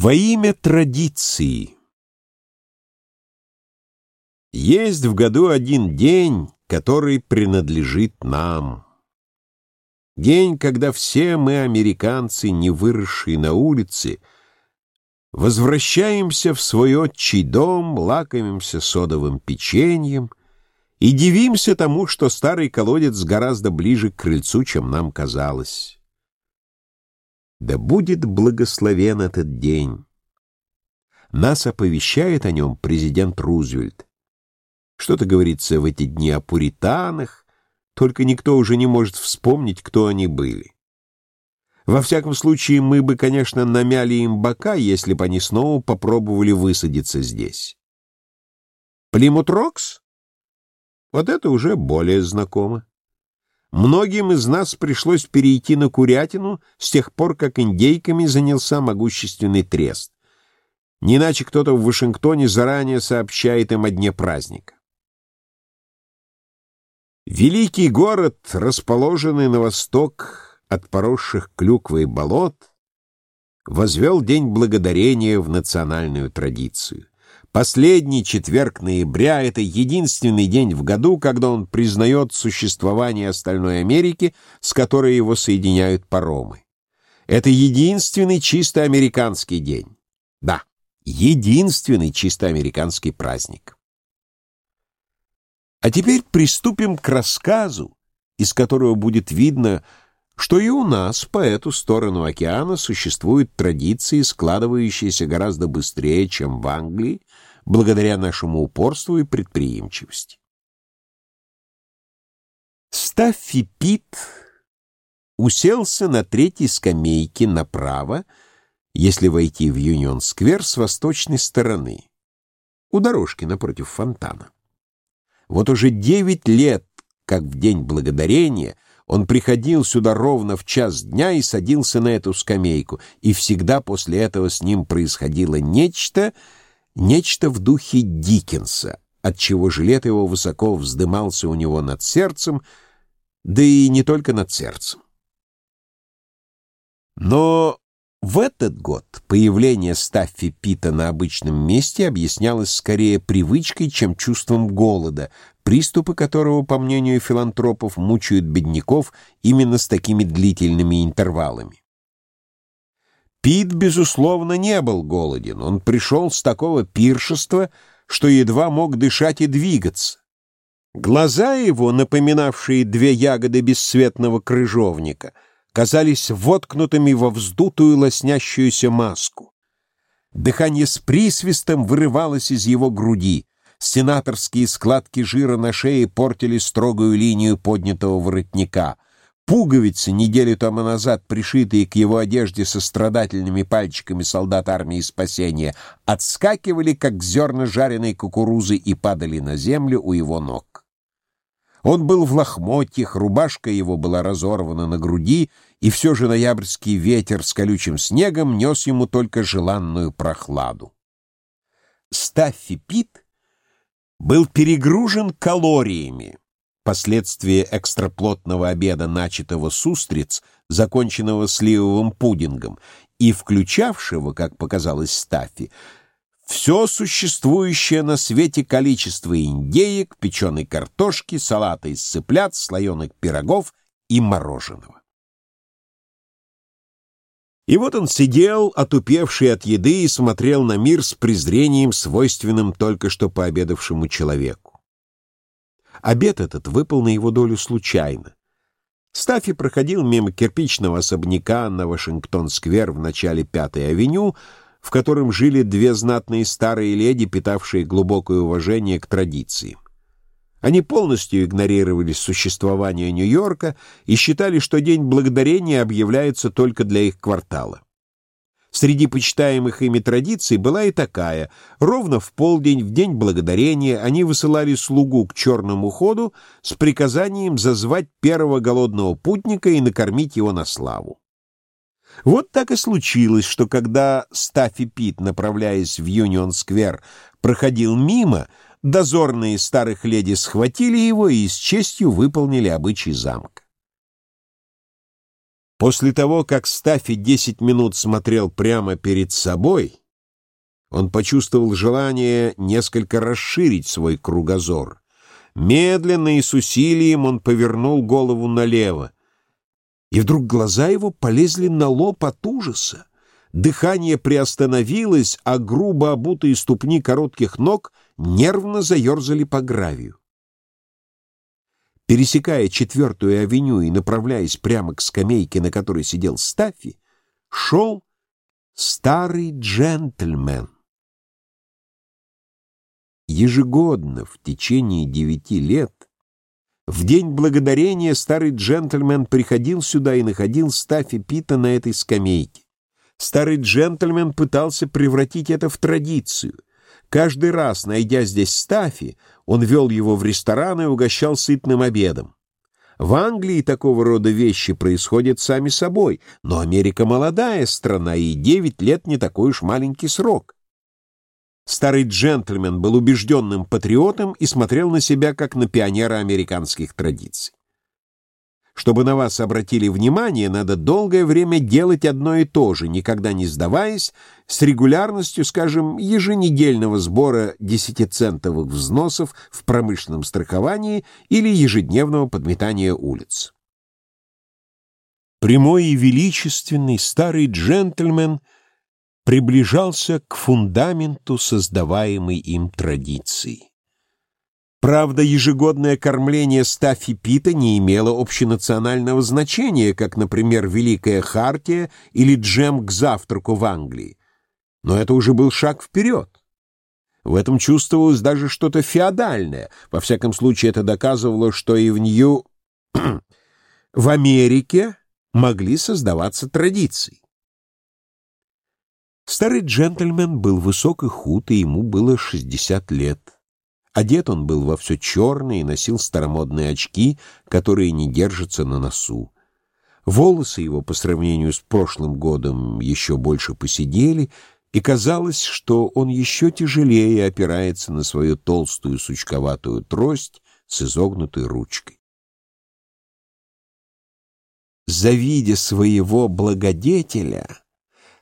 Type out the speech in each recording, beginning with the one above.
Во имя традиции Есть в году один день, который принадлежит нам. День, когда все мы, американцы, не выросшие на улице, возвращаемся в свой отчий дом, лакомимся содовым печеньем и дивимся тому, что старый колодец гораздо ближе к крыльцу, чем нам казалось. Да будет благословен этот день. Нас оповещает о нем президент Рузвельт. Что-то говорится в эти дни о пуританах, только никто уже не может вспомнить, кто они были. Во всяком случае, мы бы, конечно, намяли им бока, если бы они снова попробовали высадиться здесь. Плимут Рокс? Вот это уже более знакомо. Многим из нас пришлось перейти на курятину с тех пор, как индейками занялся могущественный трест. Не иначе кто-то в Вашингтоне заранее сообщает им о дне праздника. Великий город, расположенный на восток от поросших клюквой болот, возвел День Благодарения в национальную традицию. Последний четверг ноября — это единственный день в году, когда он признает существование остальной Америки, с которой его соединяют паромы. Это единственный чисто американский день. Да, единственный чисто американский праздник. А теперь приступим к рассказу, из которого будет видно, что и у нас по эту сторону океана существуют традиции, складывающиеся гораздо быстрее, чем в Англии, благодаря нашему упорству и предприимчивости. Стаффи Пит уселся на третьей скамейке направо, если войти в Юнион-сквер с восточной стороны, у дорожки напротив фонтана. Вот уже девять лет, как в День Благодарения, он приходил сюда ровно в час дня и садился на эту скамейку, и всегда после этого с ним происходило нечто, нечто в духе Диккенса, отчего жилет его высоко вздымался у него над сердцем, да и не только над сердцем. Но в этот год появление Стаффи Пита на обычном месте объяснялось скорее привычкой, чем чувством голода, приступы которого, по мнению филантропов, мучают бедняков именно с такими длительными интервалами. Пит, безусловно, не был голоден. Он пришел с такого пиршества, что едва мог дышать и двигаться. Глаза его, напоминавшие две ягоды бесцветного крыжовника — казались воткнутыми во вздутую лоснящуюся маску. Дыхание с присвистом вырывалось из его груди. Сенаторские складки жира на шее портили строгую линию поднятого воротника. Пуговицы, неделю тому назад пришитые к его одежде со страдательными пальчиками солдат армии спасения, отскакивали, как зерна жареной кукурузы, и падали на землю у его ног. Он был в лохмотьях, рубашка его была разорвана на груди, и все же ноябрьский ветер с колючим снегом нес ему только желанную прохладу. Стаффи Пит был перегружен калориями, последствия экстраплотного обеда, начатого с устриц, законченного сливовым пудингом, и включавшего, как показалось Стаффи, все существующее на свете количество индеек, печеной картошки, салата из цыплят, слоеных пирогов и мороженого. И вот он сидел, отупевший от еды, и смотрел на мир с презрением, свойственным только что пообедавшему человеку. Обед этот выпал на его долю случайно. Стаффи проходил мимо кирпичного особняка на Вашингтон-сквер в начале Пятой авеню, в котором жили две знатные старые леди, питавшие глубокое уважение к традициям. Они полностью игнорировали существование Нью-Йорка и считали, что День Благодарения объявляется только для их квартала. Среди почитаемых ими традиций была и такая. Ровно в полдень, в День Благодарения, они высылали слугу к черному ходу с приказанием зазвать первого голодного путника и накормить его на славу. Вот так и случилось, что когда Стаффи Пит, направляясь в Юнион-сквер, проходил мимо, дозорные старых леди схватили его и с честью выполнили обычай замка. После того, как Стаффи десять минут смотрел прямо перед собой, он почувствовал желание несколько расширить свой кругозор. Медленно и с усилием он повернул голову налево. И вдруг глаза его полезли на лоб от ужаса. Дыхание приостановилось, а грубо обутые ступни коротких ног нервно заерзали по гравию. Пересекая четвертую авеню и направляясь прямо к скамейке, на которой сидел Стаффи, шел старый джентльмен. Ежегодно в течение девяти лет в день благодарения старый джентльмен приходил сюда и находил Стаффи Пита на этой скамейке. Старый джентльмен пытался превратить это в традицию. Каждый раз, найдя здесь Стаффи, он вел его в ресторан и угощал сытным обедом. В Англии такого рода вещи происходят сами собой, но Америка молодая страна, и девять лет не такой уж маленький срок. Старый джентльмен был убежденным патриотом и смотрел на себя как на пионера американских традиций. Чтобы на вас обратили внимание, надо долгое время делать одно и то же, никогда не сдаваясь, с регулярностью, скажем, еженедельного сбора десятицентовых взносов в промышленном страховании или ежедневного подметания улиц. Прямой и величественный старый джентльмен — приближался к фундаменту создаваемой им традиции. Правда, ежегодное кормление Стаффи Пита не имело общенационального значения, как, например, Великая Хартия или джем к завтраку в Англии. Но это уже был шаг вперед. В этом чувствовалось даже что-то феодальное. Во всяком случае, это доказывало, что и в Нью... в Америке могли создаваться традиции. Старый джентльмен был высок и худ, и ему было 60 лет. Одет он был во все черное и носил старомодные очки, которые не держатся на носу. Волосы его по сравнению с прошлым годом еще больше посидели, и казалось, что он еще тяжелее опирается на свою толстую сучковатую трость с изогнутой ручкой. Завидя своего благодетеля,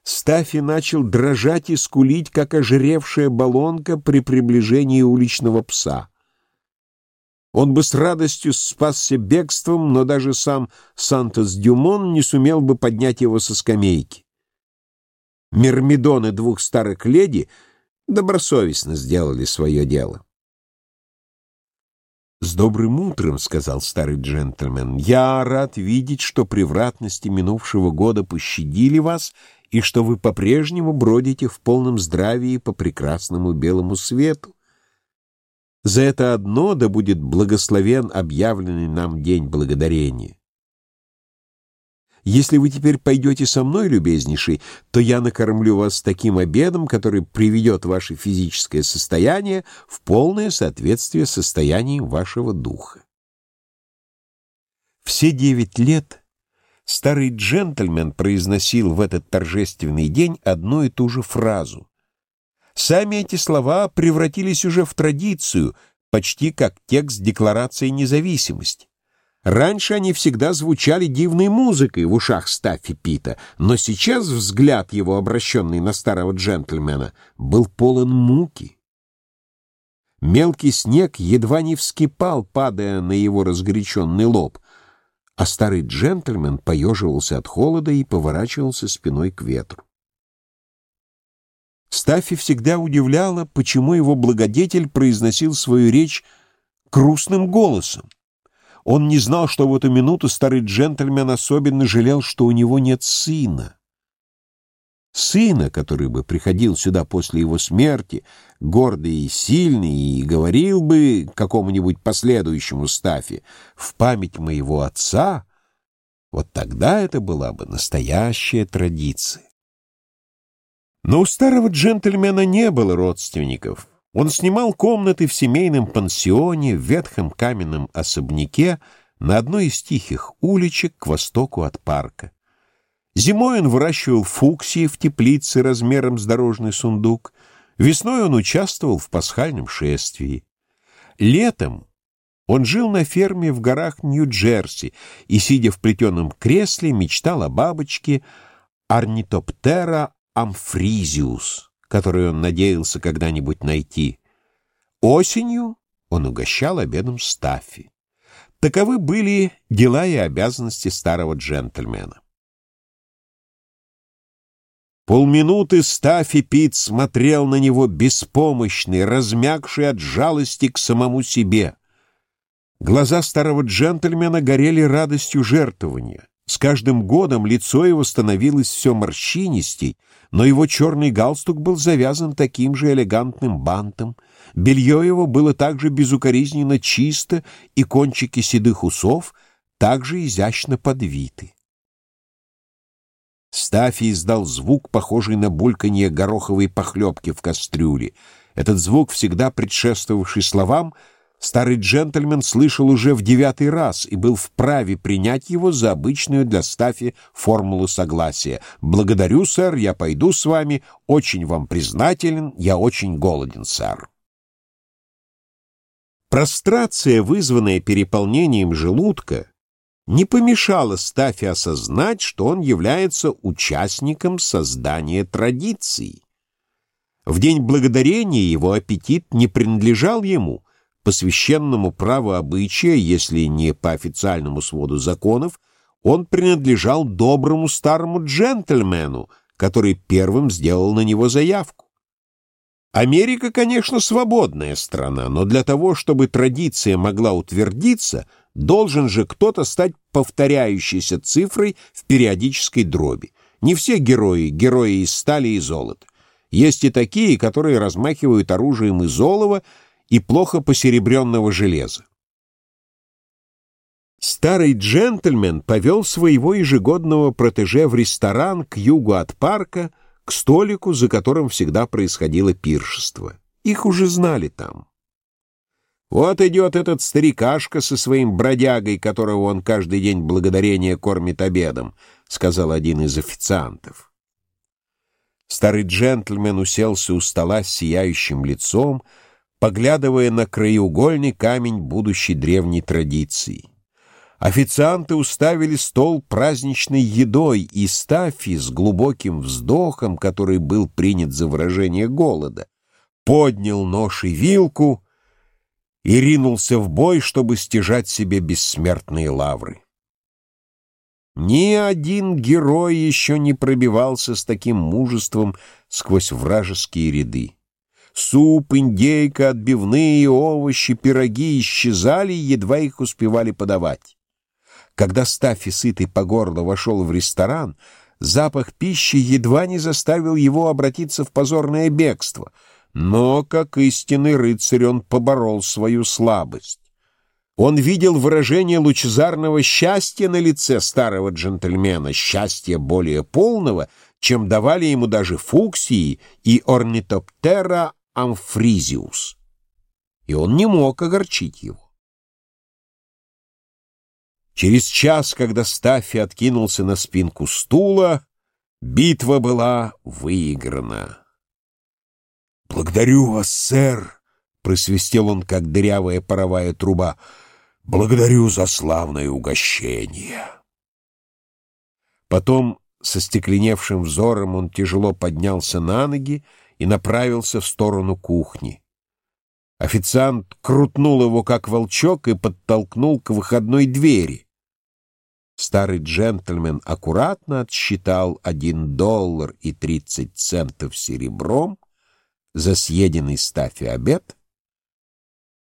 Стафи начал дрожать и скулить, как ожиревшая баллонка при приближении уличного пса. Он бы с радостью спасся бегством, но даже сам Сантос-Дюмон не сумел бы поднять его со скамейки. Мирмидоны двух старых леди добросовестно сделали свое дело. «С добрым утром», — сказал старый джентльмен. «Я рад видеть, что превратности минувшего года пощадили вас и что вы по-прежнему бродите в полном здравии по прекрасному белому свету. За это одно да будет благословен объявленный нам день благодарения. Если вы теперь пойдете со мной, любезнейший, то я накормлю вас таким обедом, который приведет ваше физическое состояние в полное соответствие с состоянием вашего духа. Все девять лет старый джентльмен произносил в этот торжественный день одну и ту же фразу. Сами эти слова превратились уже в традицию, почти как текст Декларации независимости. Раньше они всегда звучали дивной музыкой в ушах Стаффи Пита, но сейчас взгляд его, обращенный на старого джентльмена, был полон муки. Мелкий снег едва не вскипал, падая на его разгоряченный лоб, а старый джентльмен поеживался от холода и поворачивался спиной к ветру. Стаффи всегда удивляла, почему его благодетель произносил свою речь грустным голосом. Он не знал, что в эту минуту старый джентльмен особенно жалел, что у него нет сына. Сына, который бы приходил сюда после его смерти, гордый и сильный, и говорил бы какому-нибудь последующему стафе «в память моего отца», вот тогда это была бы настоящая традиция. Но у старого джентльмена не было родственников. Он снимал комнаты в семейном пансионе в ветхом каменном особняке на одной из тихих уличек к востоку от парка. Зимой он выращивал фуксии в теплице размером с дорожный сундук. Весной он участвовал в пасхальном шествии. Летом Он жил на ферме в горах Нью-Джерси и, сидя в плетеном кресле, мечтал о бабочке Орнитоптера амфризиус, которую он надеялся когда-нибудь найти. Осенью он угощал обедом Стаффи. Таковы были дела и обязанности старого джентльмена. Полминуты Стаффи Пит смотрел на него беспомощный, размягший от жалости к самому себе. Глаза старого джентльмена горели радостью жертвования. С каждым годом лицо его становилось все морщинистей, но его черный галстук был завязан таким же элегантным бантом, белье его было также безукоризненно чисто, и кончики седых усов также изящно подвиты. Стафий издал звук, похожий на бульканье гороховой похлебки в кастрюле. Этот звук, всегда предшествовавший словам, старый джентльмен слышал уже в девятый раз и был вправе принять его за обычную для Стафи формулу согласия. «Благодарю, сэр, я пойду с вами. Очень вам признателен, я очень голоден, сэр». Прострация, вызванная переполнением желудка, не помешало Стафи осознать, что он является участником создания традиций. В день благодарения его аппетит не принадлежал ему, по священному праву обычая, если не по официальному своду законов, он принадлежал доброму старому джентльмену, который первым сделал на него заявку. Америка, конечно, свободная страна, но для того, чтобы традиция могла утвердиться, Должен же кто-то стать повторяющейся цифрой в периодической дроби. Не все герои — герои из стали и золота. Есть и такие, которые размахивают оружием из олова и плохо посеребренного железа. Старый джентльмен повел своего ежегодного протеже в ресторан к югу от парка, к столику, за которым всегда происходило пиршество. Их уже знали там. Вот идет этот старикашка со своим бродягой, которого он каждый день благодарение кормит обедом, — сказал один из официантов. Старый джентльмен уселся у стола с сияющим лицом, поглядывая на краеугольный камень будущей древней традиции. Официанты уставили стол праздничной едой, и Стаффи с глубоким вздохом, который был принят за выражение голода, поднял нож и вилку — и ринулся в бой, чтобы стяжать себе бессмертные лавры. Ни один герой еще не пробивался с таким мужеством сквозь вражеские ряды. Суп, индейка, отбивные, овощи, пироги исчезали, едва их успевали подавать. Когда Стаффи, сытый по горло, вошел в ресторан, запах пищи едва не заставил его обратиться в позорное бегство — но, как истинный рыцарь, он поборол свою слабость. Он видел выражение лучезарного счастья на лице старого джентльмена, счастья более полного, чем давали ему даже фуксии и орнитоптера амфризиус. И он не мог огорчить его. Через час, когда Стаффи откинулся на спинку стула, битва была выиграна. «Благодарю вас, сэр!» — просвистел он, как дырявая паровая труба. «Благодарю за славное угощение!» Потом, со стекленевшим взором, он тяжело поднялся на ноги и направился в сторону кухни. Официант крутнул его, как волчок, и подтолкнул к выходной двери. Старый джентльмен аккуратно отсчитал один доллар и тридцать центов серебром, за съеденный Стаффи обед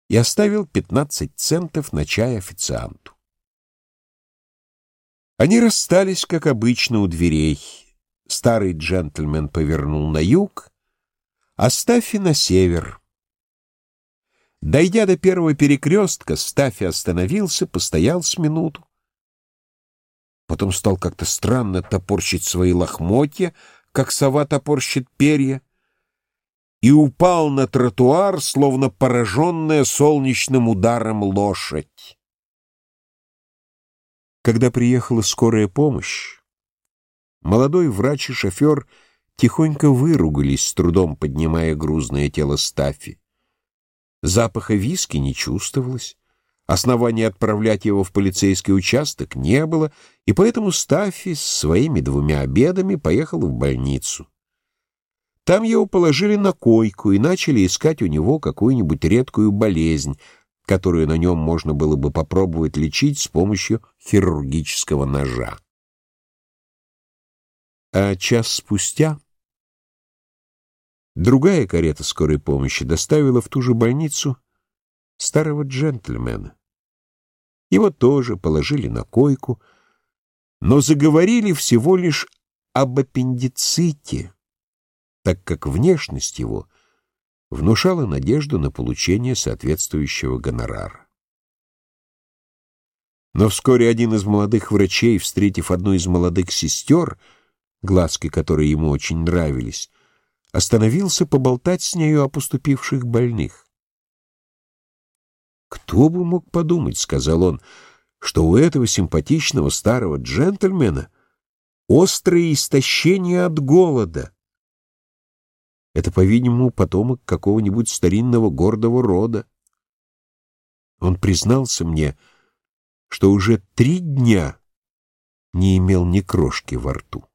и оставил 15 центов на чай официанту. Они расстались, как обычно, у дверей. Старый джентльмен повернул на юг, а Стаффи на север. Дойдя до первого перекрестка, Стаффи остановился, постоял с минуту. Потом стал как-то странно топорщить свои лохмотья, как сова топорщит перья и упал на тротуар, словно пораженная солнечным ударом лошадь. Когда приехала скорая помощь, молодой врач и шофер тихонько выругались, с трудом поднимая грузное тело Стаффи. Запаха виски не чувствовалось, Основания отправлять его в полицейский участок не было, и поэтому Стаффи с своими двумя обедами поехал в больницу. Там его положили на койку и начали искать у него какую-нибудь редкую болезнь, которую на нем можно было бы попробовать лечить с помощью хирургического ножа. А час спустя другая карета скорой помощи доставила в ту же больницу старого джентльмена. Его тоже положили на койку, но заговорили всего лишь об аппендиците, так как внешность его внушала надежду на получение соответствующего гонорара. Но вскоре один из молодых врачей, встретив одну из молодых сестер, глазки которой ему очень нравились, остановился поболтать с нею о поступивших больных. «Кто бы мог подумать, — сказал он, — что у этого симпатичного старого джентльмена острое истощение от голода. Это, по-видимому, потомок какого-нибудь старинного гордого рода. Он признался мне, что уже три дня не имел ни крошки во рту.